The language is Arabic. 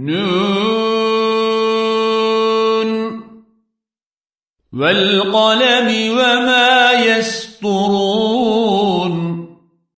نون والقلم وما يسطرون